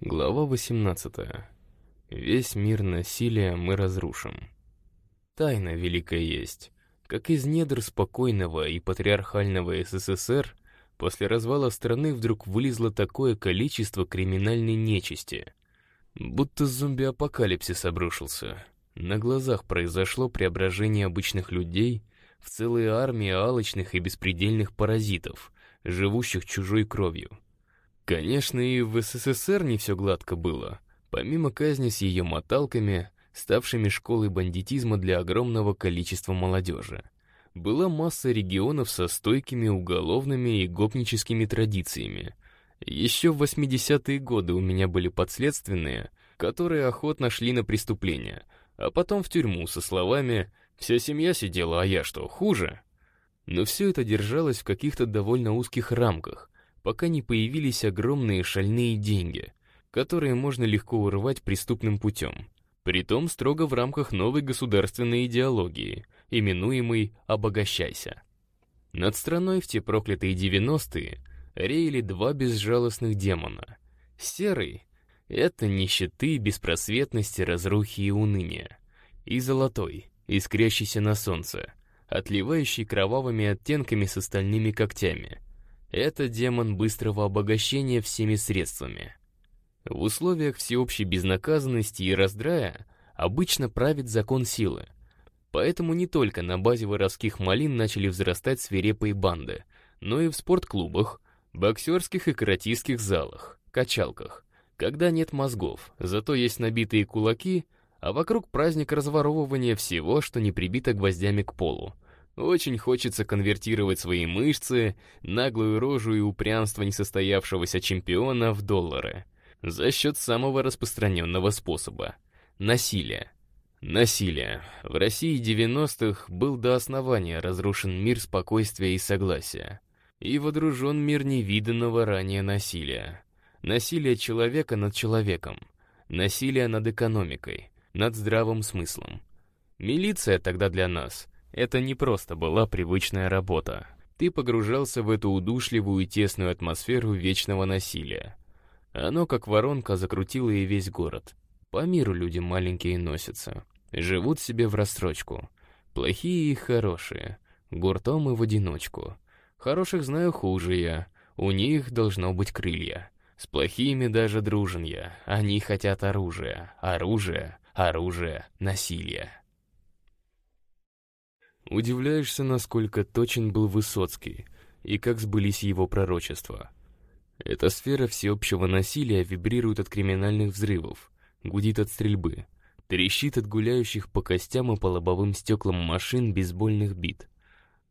Глава 18. Весь мир насилия мы разрушим. Тайна великая есть. Как из недр спокойного и патриархального СССР после развала страны вдруг вылезло такое количество криминальной нечисти. Будто зомби-апокалипсис обрушился. На глазах произошло преображение обычных людей в целые армии алчных и беспредельных паразитов, живущих чужой кровью. Конечно, и в СССР не все гладко было. Помимо казни с ее моталками, ставшими школой бандитизма для огромного количества молодежи, была масса регионов со стойкими уголовными и гопническими традициями. Еще в 80-е годы у меня были подследственные, которые охотно шли на преступления, а потом в тюрьму со словами «Вся семья сидела, а я что, хуже?» Но все это держалось в каких-то довольно узких рамках, пока не появились огромные шальные деньги, которые можно легко урвать преступным путем. Притом строго в рамках новой государственной идеологии, именуемой «обогащайся». Над страной в те проклятые 90-е реяли два безжалостных демона. Серый — это нищеты, беспросветности, разрухи и уныния. И золотой, искрящийся на солнце, отливающий кровавыми оттенками с остальными когтями — это демон быстрого обогащения всеми средствами. В условиях всеобщей безнаказанности и раздрая обычно правит закон силы. Поэтому не только на базе воровских малин начали взрастать свирепые банды, но и в спортклубах, боксерских и каратистских залах, качалках, когда нет мозгов, зато есть набитые кулаки, а вокруг праздник разворовывания всего, что не прибито гвоздями к полу — очень хочется конвертировать свои мышцы, наглую рожу и упрямство несостоявшегося чемпиона в доллары. За счет самого распространенного способа — насилия. Насилие. В России 90-х был до основания разрушен мир спокойствия и согласия. И водружен мир невиданного ранее насилия. Насилие человека над человеком. Насилие над экономикой, над здравым смыслом. Милиция тогда для нас — это не просто была привычная работа. Ты погружался в эту удушливую и тесную атмосферу вечного насилия. Оно, как воронка, закрутило и весь город. По миру люди маленькие носятся. Живут себе в рассрочку. Плохие и хорошие. Гуртом и в одиночку. Хороших знаю хуже я. У них должно быть крылья. С плохими даже дружен я. Они хотят оружия. Оружие, оружие, насилие. Удивляешься, насколько точен был Высоцкий и как сбылись его пророчества. Эта сфера всеобщего насилия вибрирует от криминальных взрывов, гудит от стрельбы, трещит от гуляющих по костям и по лобовым стеклам машин бейсбольных бит.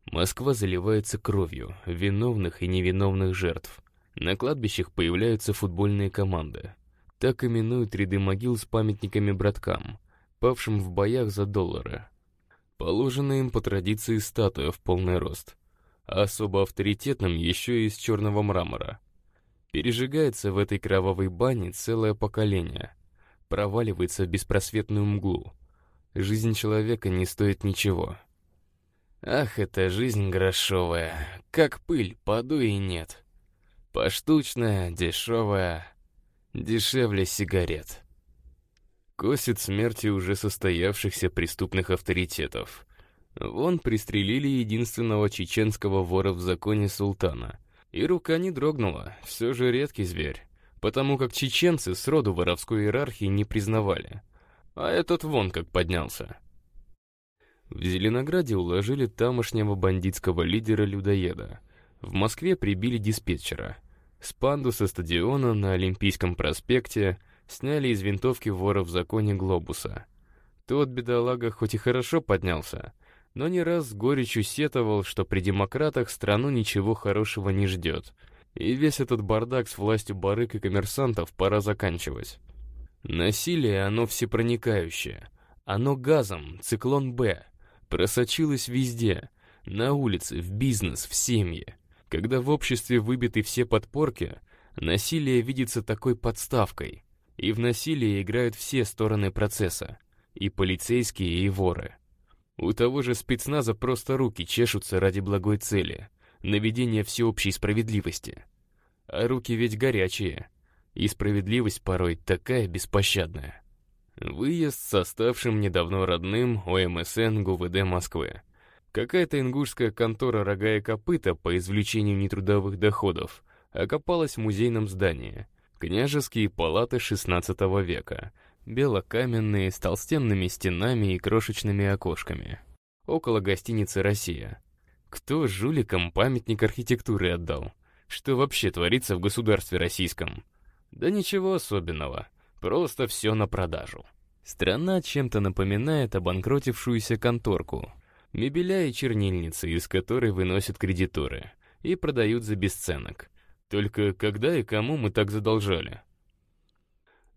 Москва заливается кровью виновных и невиновных жертв. На кладбищах появляются футбольные команды. Так именуют ряды могил с памятниками браткам, павшим в боях за доллары. Положена им по традиции статуя в полный рост, а особо авторитетным еще и из черного мрамора. Пережигается в этой кровавой бане целое поколение, проваливается в беспросветную мглу. Жизнь человека не стоит ничего. Ах, эта жизнь грошовая, как пыль, подуй и нет. Поштучная, дешевая, дешевле сигарет косит смерти уже состоявшихся преступных авторитетов. Вон пристрелили единственного чеченского вора в законе султана. И рука не дрогнула, все же редкий зверь, потому как чеченцы сроду воровской иерархии не признавали. А этот вон как поднялся. В Зеленограде уложили тамошнего бандитского лидера-людоеда. В Москве прибили диспетчера. С пандуса стадиона на Олимпийском проспекте сняли из винтовки вора в законе глобуса. Тот бедолага хоть и хорошо поднялся, но не раз с горечью сетовал, что при демократах страну ничего хорошего не ждет, и весь этот бардак с властью барык и коммерсантов пора заканчивать. Насилие, оно всепроникающее. Оно газом, циклон «Б», просочилось везде, на улице, в бизнес, в семьи. Когда в обществе выбиты все подпорки, насилие видится такой подставкой — и в насилии играют все стороны процесса, и полицейские, и воры. У того же спецназа просто руки чешутся ради благой цели — наведения всеобщей справедливости. А руки ведь горячие. И справедливость порой такая беспощадная. Выезд с оставшим недавно родным ОМСН ГУВД Москвы. Какая-то ингушская контора «Рога и копыта» по извлечению нетрудовых доходов окопалась в музейном здании. Княжеские палаты XVI века, белокаменные, с толстенными стенами и крошечными окошками. Около гостиницы «Россия». Кто жуликам памятник архитектуры отдал? Что вообще творится в государстве российском? Да ничего особенного. Просто все на продажу. Страна чем-то напоминает обанкротившуюся конторку. Мебеля и чернильницы, из которой выносят кредиторы. И продают за бесценок. Только когда и кому мы так задолжали?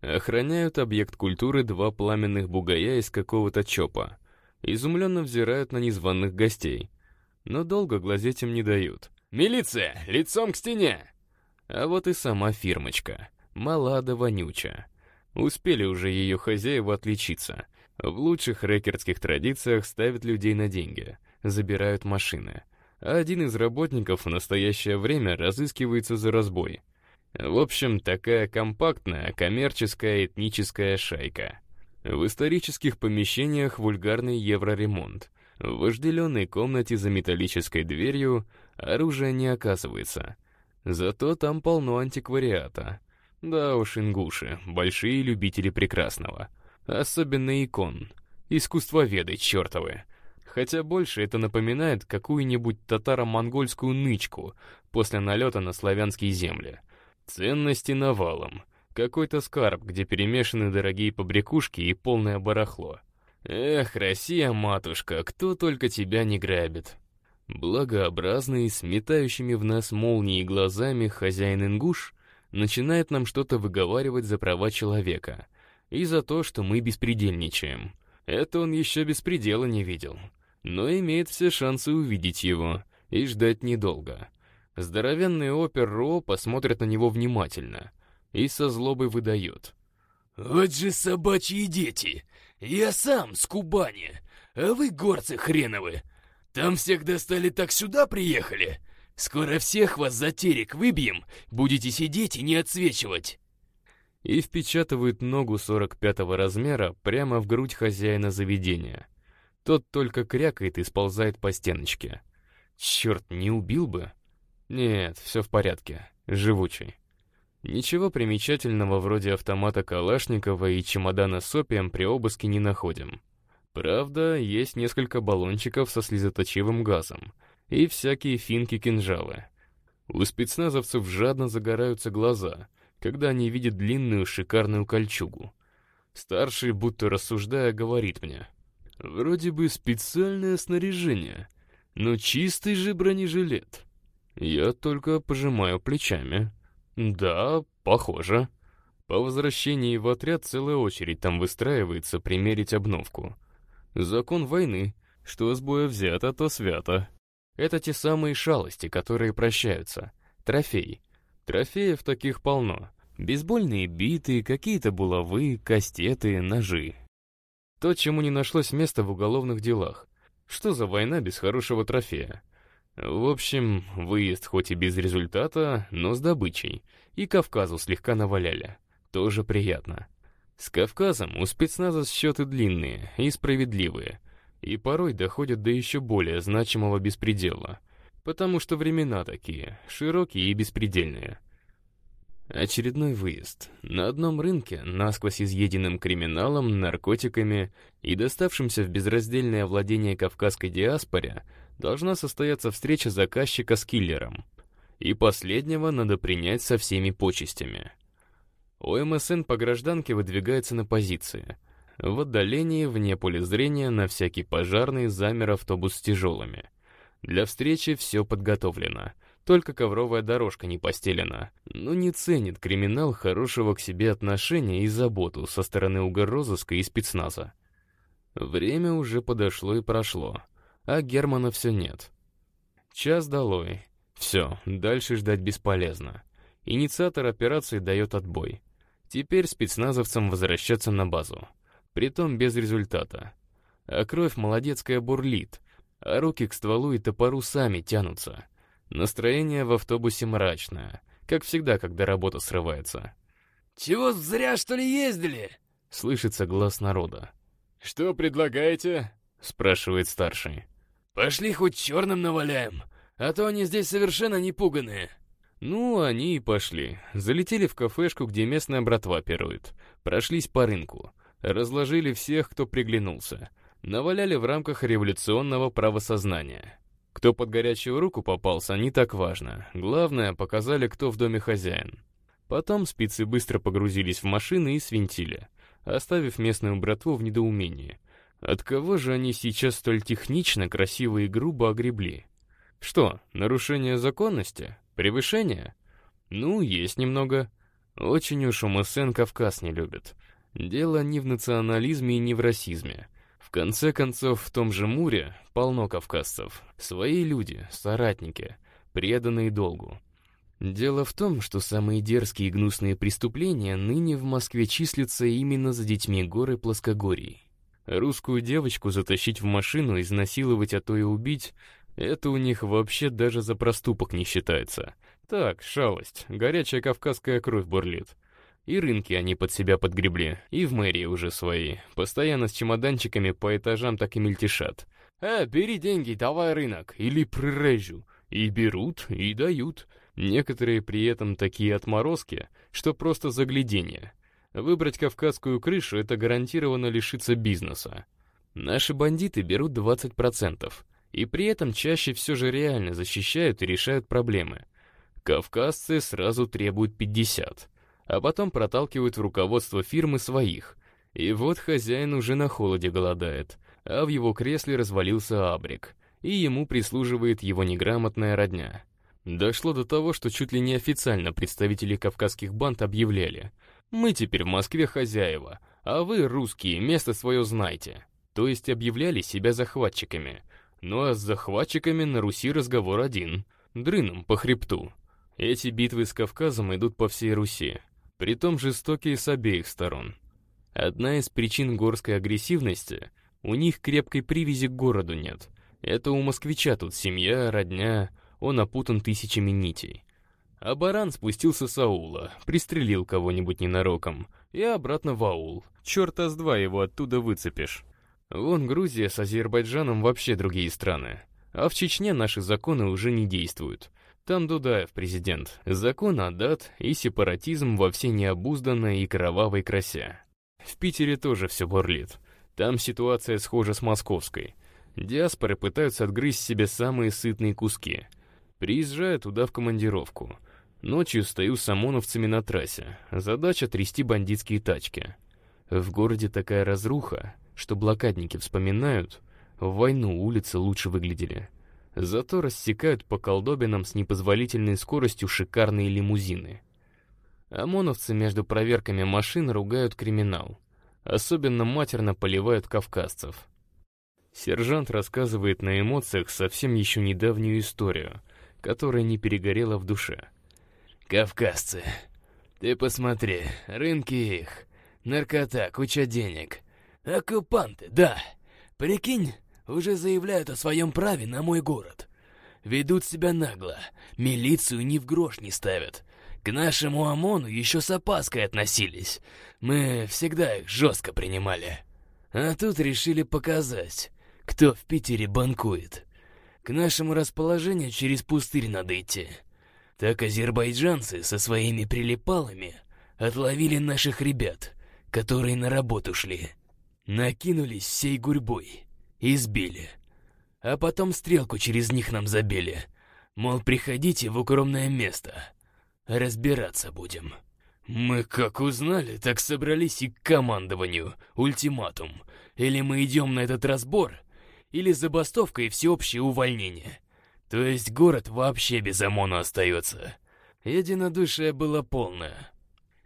Охраняют объект культуры два пламенных бугая из какого-то чопа. Изумленно взирают на незваных гостей. Но долго глазеть им не дают. «Милиция! Лицом к стене!» А вот и сама фирмочка. Мала да вонюча. Успели уже ее хозяева отличиться. В лучших рэкерских традициях ставят людей на деньги, забирают машины. А один из работников в настоящее время разыскивается за разбой. В общем, такая компактная коммерческая этническая шайка. В исторических помещениях вульгарный евроремонт. В вожделенной комнате за металлической дверью оружия не оказывается. Зато там полно антиквариата — да уж, ингуши, большие любители прекрасного. Особенно икон. Искусствоведы чертовы. Хотя больше это напоминает какую-нибудь татаро-монгольскую нычку после налета на славянские земли. Ценности навалом. Какой-то скарб, где перемешаны дорогие побрякушки и полное барахло. Эх, Россия, матушка, кто только тебя не грабит. Благообразный, с метающими в нас молнии глазами хозяин ингуш начинает нам что-то выговаривать за права человека и за то, что мы беспредельничаем. Это он еще беспредела не видел, но имеет все шансы увидеть его и ждать недолго. Здоровенный опер Ро посмотрит на него внимательно и со злобой выдает. «Вот же собачьи дети! Я сам с Кубани, а вы горцы хреновы! Там всех достали так сюда приехали? Скоро всех вас за терек выбьем, будете сидеть и не отсвечивать!» И впечатывают ногу 45-го размера прямо в грудь хозяина заведения. Тот только крякает и сползает по стеночке. Черт, не убил бы? Нет, все в порядке, живучий. Ничего примечательного вроде автомата Калашникова и чемодана с опием при обыске не находим. Правда, есть несколько баллончиков со слезоточивым газом, и всякие финки-кинжалы. У спецназовцев жадно загораются глаза, когда они видят длинную шикарную кольчугу. Старший, будто рассуждая, говорит мне, «Вроде бы специальное снаряжение, но чистый же бронежилет». Я только пожимаю плечами. «Да, похоже». По возвращении в отряд целая очередь там выстраивается примерить обновку. Закон войны. Что с боя взято, то свято. Это те самые шалости, которые прощаются. Трофеи. Трофеев таких полно. Бейсбольные биты, какие-то булавы, кастеты, ножи. То, чему не нашлось места в уголовных делах. Что за война без хорошего трофея? В общем, выезд хоть и без результата, но с добычей. И Кавказу слегка наваляли. Тоже приятно. С Кавказом у спецназа счеты длинные и справедливые — и порой доходят до еще более значимого беспредела, потому что времена такие, широкие и беспредельные. Очередной выезд. На одном рынке, насквозь изъеденным криминалом, наркотиками и доставшимся в безраздельное владение кавказской диаспоре, должна состояться встреча заказчика с киллером. И последнего надо принять со всеми почестями. ОМСН по гражданке выдвигается на позиции — в отдалении, вне поля зрения, на всякий пожарный замер автобус с тяжелыми. Для встречи все подготовлено, только ковровая дорожка не постелена. Но не ценит криминал хорошего к себе отношения и заботу со стороны угрозыска и спецназа. Время уже подошло и прошло, а Германа все нет. Час долой. Все, дальше ждать бесполезно. Инициатор операции дает отбой. Теперь спецназовцам возвращаться на базу притом без результата. А кровь молодецкая бурлит, а руки к стволу и топору сами тянутся. Настроение в автобусе мрачное, как всегда, когда работа срывается. Чего зря, что ли, ездили?» Слышится глаз народа. «Что предлагаете?» — спрашивает старший. «Пошли хоть черным наваляем, а то они здесь совершенно не пуганые». Ну, они и пошли. Залетели в кафешку, где местная братва пирует. Прошлись по рынку. Разложили всех, кто приглянулся. Наваляли в рамках революционного правосознания. Кто под горячую руку попался, не так важно. Главное, показали, кто в доме хозяин. Потом спицы быстро погрузились в машины и свинтили, оставив местную братву в недоумении. От кого же они сейчас столь технично, красиво и грубо огребли? Что, нарушение законности? Превышение? Ну, есть немного. Очень уж УМСН Кавказ не любит. Дело не в национализме и не в расизме. Конце концов, в том же Муре полно кавказцев. Свои люди, соратники, преданные долгу. Дело в том, что самые дерзкие и гнусные преступления ныне в Москве числятся именно за детьми горы Плоскогорий. Русскую девочку затащить в машину, изнасиловать, а то и убить — это у них вообще даже за проступок не считается. Так, шалость, горячая кавказская кровь бурлит. И рынки они под себя подгребли, и в мэрии уже свои. Постоянно с чемоданчиками по этажам так и мельтешат. «Э, бери деньги, давай рынок, или прирежу». И берут, и дают. Некоторые при этом такие отморозки, что просто загляденье. Выбрать кавказскую крышу — это гарантированно лишиться бизнеса. Наши бандиты берут 20%, и при этом чаще все же реально защищают и решают проблемы. Кавказцы сразу требуют 50, а потом проталкивают в руководство фирмы своих. И вот хозяин уже на холоде голодает, а в его кресле развалился абрик, и ему прислуживает его неграмотная родня. Дошло до того, что чуть ли не официально представители кавказских банд объявляли «Мы теперь в Москве хозяева, а вы, русские, место свое знаете». То есть объявляли себя захватчиками. Ну а с захватчиками на Руси разговор один — дрыном по хребту. Эти битвы с Кавказом идут по всей Руси, притом жестокие с обеих сторон. Одна из причин горской агрессивности — у них крепкой привязи к городу нет. Это у москвича тут семья, родня, он опутан тысячами нитей. А баран спустился с аула, пристрелил кого-нибудь ненароком, и обратно в аул. Чёрта с два его оттуда выцепишь. Вон Грузия с Азербайджаном вообще другие страны. А в Чечне наши законы уже не действуют. Там Дудаев президент, закон отдат и сепаратизм во всей необузданной и кровавой красе. В Питере тоже все бурлит. Там ситуация схожа с московской. Диаспоры пытаются отгрызть себе самые сытные куски — Приезжаю туда в командировку. Ночью стою с ОМОНовцами на трассе. Задача — трясти бандитские тачки. В городе такая разруха, что блокадники вспоминают, в войну улицы лучше выглядели. Зато рассекают по колдобинам с непозволительной скоростью шикарные лимузины. ОМОНовцы между проверками машин ругают криминал. Особенно матерно поливают кавказцев. Сержант рассказывает на эмоциях совсем еще недавнюю историю — которая не перегорела в душе. «Кавказцы, ты посмотри, рынки их, наркота, куча денег. Оккупанты, да. Прикинь, уже заявляют о своем праве на мой город. Ведут себя нагло, милицию ни в грош не ставят. К нашему ОМОНу еще с опаской относились. Мы всегда их жестко принимали. А тут решили показать, кто в Питере банкует. К нашему расположению через пустырь надо идти. Так азербайджанцы со своими прилипалами отловили наших ребят, которые на работу шли. Накинулись всей гурьбой, избили. А потом стрелку через них нам забили. Мол, приходите в укромное место. Разбираться будем. Мы как узнали, так собрались и к командованию. Ультиматум. Или мы идем на этот разбор, или забастовка и всеобщее увольнение. То есть город вообще без ОМОНа остается. Единодушие было полное.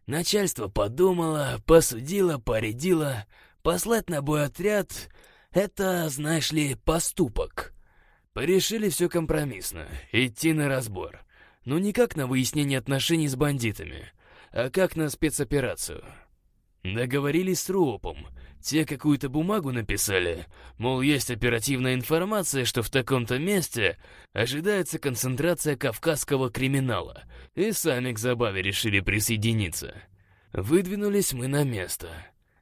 Начальство подумало, посудило, поредило. Послать на бой отряд — это, знаешь ли, поступок. Порешили все компромиссно, идти на разбор. Но не как на выяснение отношений с бандитами, а как на спецоперацию. Договорились с РУОПом, те какую-то бумагу написали, мол, есть оперативная информация, что в таком-то месте ожидается концентрация кавказского криминала, и сами к забаве решили присоединиться. Выдвинулись мы на место.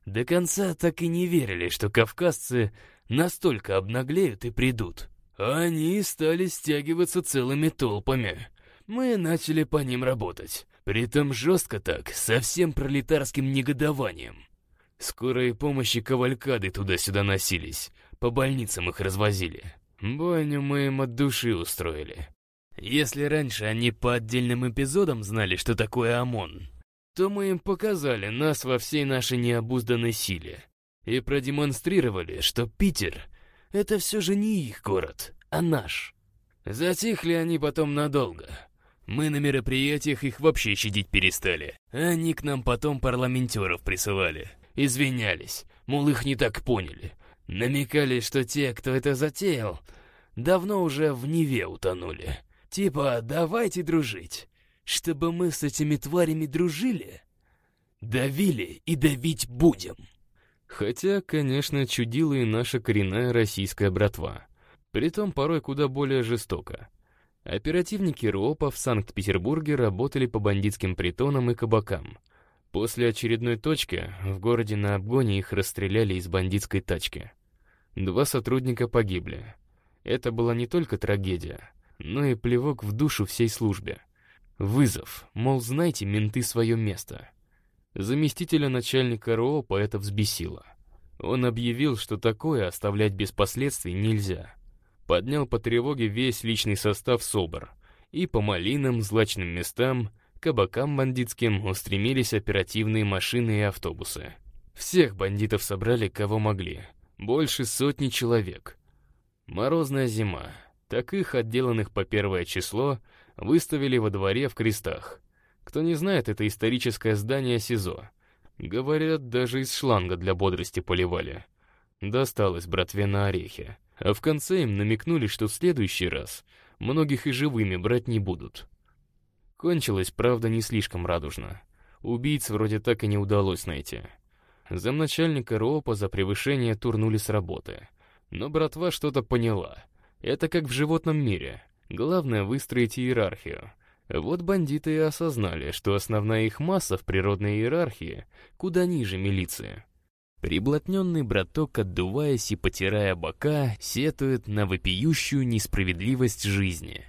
До конца так и не верили, что кавказцы настолько обнаглеют и придут. Они стали стягиваться целыми толпами. Мы начали по ним работать. Притом жестко так, со всем пролетарским негодованием. Скорые помощи кавалькады туда-сюда носились, по больницам их развозили. Бойню мы им от души устроили. Если раньше они по отдельным эпизодам знали, что такое ОМОН, то мы им показали нас во всей нашей необузданной силе и продемонстрировали, что Питер — это все же не их город, а наш. Затихли они потом надолго. Мы на мероприятиях их вообще щадить перестали. Они к нам потом парламентеров присылали. Извинялись, мол, их не так поняли. Намекали, что те, кто это затеял, давно уже в Неве утонули. Типа, давайте дружить. Чтобы мы с этими тварями дружили, давили и давить будем. Хотя, конечно, чудила и наша коренная российская братва. Притом порой куда более жестоко. Оперативники РОПа в Санкт-Петербурге работали по бандитским притонам и кабакам. После очередной точки в городе на обгоне их расстреляли из бандитской тачки. Два сотрудника погибли. Это была не только трагедия, но и плевок в душу всей службе. Вызов, мол, знайте менты свое место. Заместителя начальника РОПа это взбесило. Он объявил, что такое оставлять без последствий нельзя поднял по тревоге весь личный состав СОБР, и по малинам, злачным местам, кабакам бандитским устремились оперативные машины и автобусы. Всех бандитов собрали, кого могли. Больше сотни человек. Морозная зима. Так их, отделанных по первое число, выставили во дворе в крестах. Кто не знает, это историческое здание СИЗО. Говорят, даже из шланга для бодрости поливали. Досталось братве на орехи. А в конце им намекнули, что в следующий раз многих и живыми брать не будут. Кончилось, правда, не слишком радужно. Убийц вроде так и не удалось найти. Замначальника РОПа за превышение турнули с работы. Но братва что-то поняла. Это как в животном мире. Главное выстроить иерархию. Вот бандиты и осознали, что основная их масса в природной иерархии куда ниже милиции. Приблотненный браток, отдуваясь и потирая бока, сетует на вопиющую несправедливость жизни.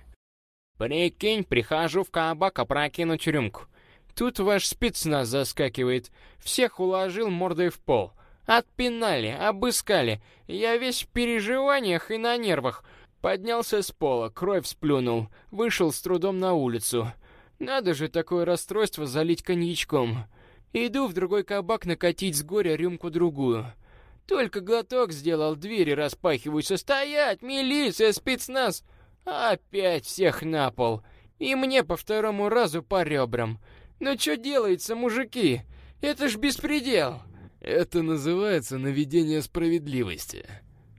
«Прикинь, прихожу в кабак опрокинуть рюмку. Тут ваш спецназ заскакивает. Всех уложил мордой в пол. Отпинали, обыскали. Я весь в переживаниях и на нервах. Поднялся с пола, кровь сплюнул. Вышел с трудом на улицу. Надо же такое расстройство залить коньячком. Иду в другой кабак накатить с горя рюмку-другую. Только глоток сделал, двери распахиваются. Стоять, милиция, спецназ! Опять всех на пол. И мне по второму разу по ребрам. Ну что делается, мужики? Это ж беспредел. Это называется наведение справедливости,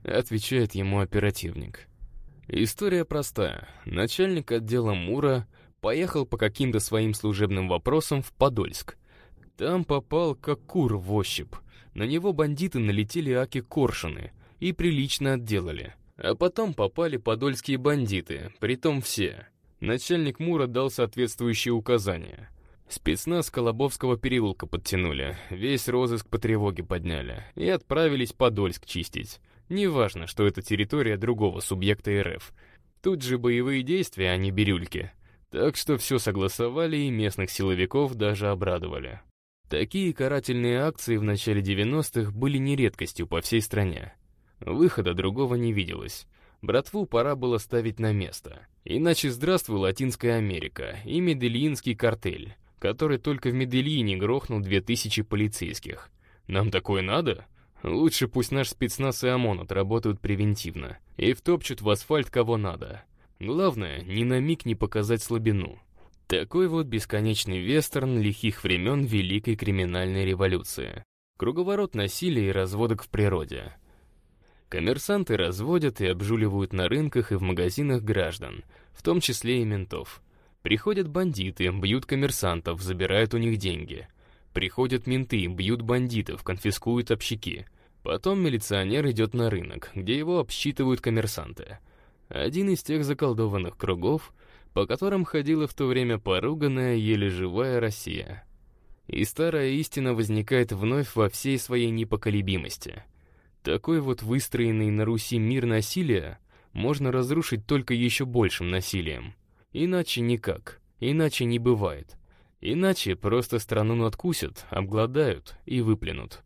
отвечает ему оперативник. История простая. Начальник отдела Мура поехал по каким-то своим служебным вопросам в Подольск там попал как кур в ощупь. На него бандиты налетели аки-коршуны и прилично отделали. А потом попали подольские бандиты, притом все. Начальник Мура дал соответствующие указания. Спецназ Колобовского переулка подтянули, весь розыск по тревоге подняли и отправились Подольск чистить. Неважно, что это территория другого субъекта РФ. Тут же боевые действия, а не бирюльки. Так что все согласовали и местных силовиков даже обрадовали. Такие карательные акции в начале 90-х были не редкостью по всей стране. Выхода другого не виделось. Братву пора было ставить на место. Иначе здравствуй Латинская Америка и Медельинский картель, который только в Медельине грохнул 2000 полицейских. Нам такое надо? Лучше пусть наш спецназ и ОМОН отработают превентивно и втопчут в асфальт кого надо. Главное, ни на миг не показать слабину. Такой вот бесконечный вестерн лихих времен Великой криминальной революции. Круговорот насилия и разводок в природе. Коммерсанты разводят и обжуливают на рынках и в магазинах граждан, в том числе и ментов. Приходят бандиты, бьют коммерсантов, забирают у них деньги. Приходят менты, бьют бандитов, конфискуют общаки. Потом милиционер идет на рынок, где его обсчитывают коммерсанты. Один из тех заколдованных кругов — по которым ходила в то время поруганная, еле живая Россия. И старая истина возникает вновь во всей своей непоколебимости. Такой вот выстроенный на Руси мир насилия можно разрушить только еще большим насилием. Иначе никак, иначе не бывает. Иначе просто страну надкусят, обгладают и выплюнут.